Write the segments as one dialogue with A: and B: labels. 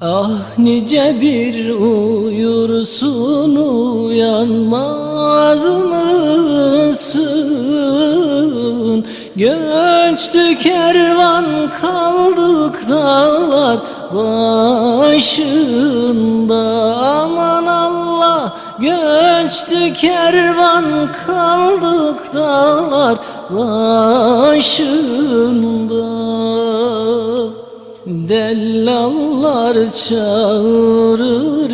A: Ah nice bir uyursun uyanmaz mısın? Göçtü kervan kaldık dağlar başında Aman Allah göçtü kervan kaldık dağlar başında Dellallar çağırır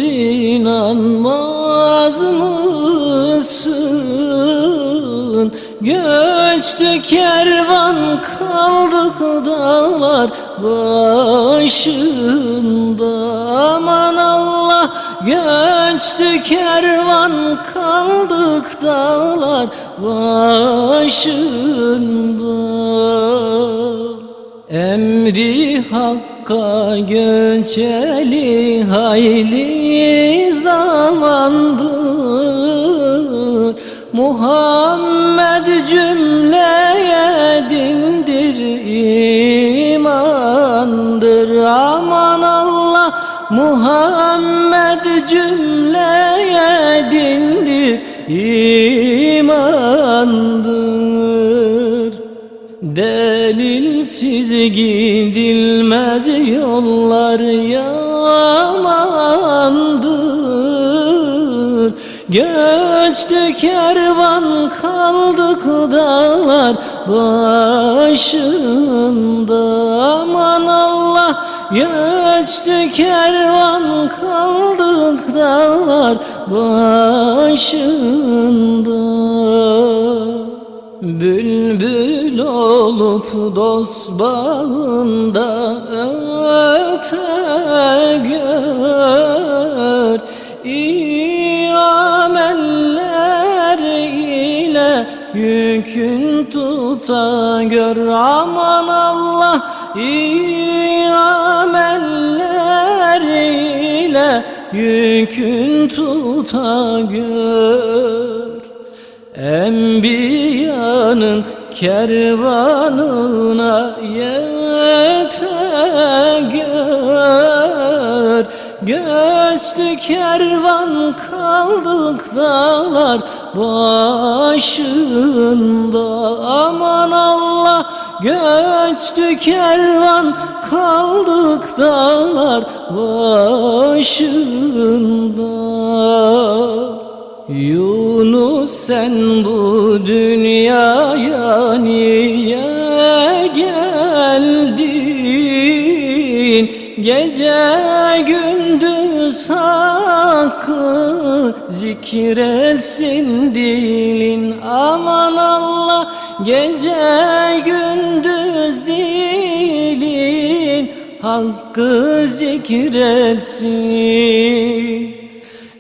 A: inanmaz mısın? Göçtü kervan kaldık dağlar başında Aman Allah göçtü kervan kaldık dağlar başında Emri Hakk'a göçeli hayli zamandır. Muhammed cümleye dindir imandır. Aman Allah Muhammed cümleye dindir imandır Delilsiz gidilmez yollar yamandır Göçtü kervan kaldık dağlar başında. Aman Allah göçtü kervan kaldık dağlar başında Bülbül olup dost bağında öte gör. İyi ameller ile yükün tuta gör. Aman Allah iyi ameller ile yükün tuta gör Enbiyanın kervanına yete gör Göçtü kervan kaldık dağlar başında. Aman Allah göçtü kervan kaldık dağlar başında Yunus sen bu dünyaya niye geldin? Gece gündüz hakkı zikretsin dilin Aman Allah gece gündüz dilin hakkı zikretsin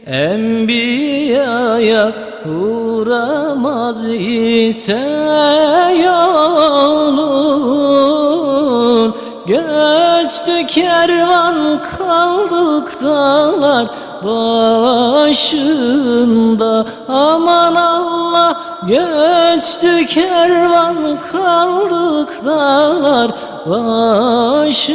A: Enbiyaya uğramaz ise yolun Göçtü kervan kaldık dağlar başında. Aman Allah göçtü kervan kaldık dağlar başında